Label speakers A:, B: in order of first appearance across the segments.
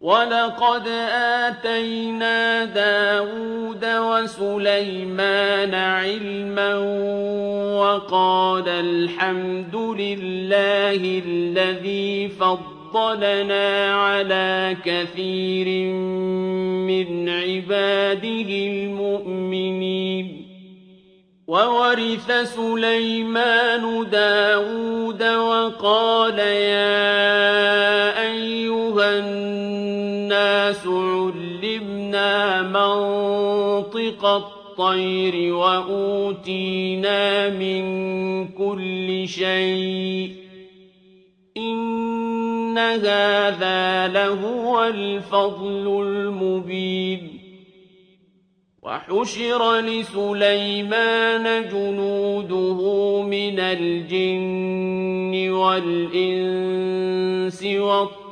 A: ولقد آتينا داود وسليمان علما وقال الحمد لله الذي فضلنا على كثير من عباده المؤمنين وورث سليمان داود وقال يا علمنا منطق الطير وأوتينا من كل شيء. إن هذا لهو الفضل المبين. وحشر لسليمان جنوده من الجن والإنس والطير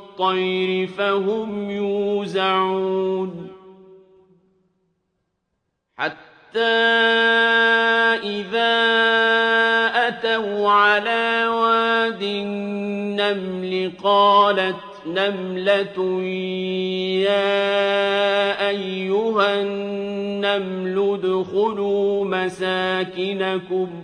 A: فهم يوزعون حتى إذا أتوا على واد النمل قالت نملة يا أيها النمل ادخلوا مساكنكم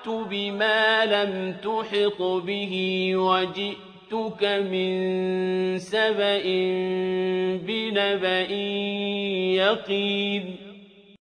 A: أَحَطتُ بِمَا لَمْ تُحِطْ بِهِ وَجِئْتُكَ مِن سَبَإٍ بِنَبَإٍ يَقِينٍ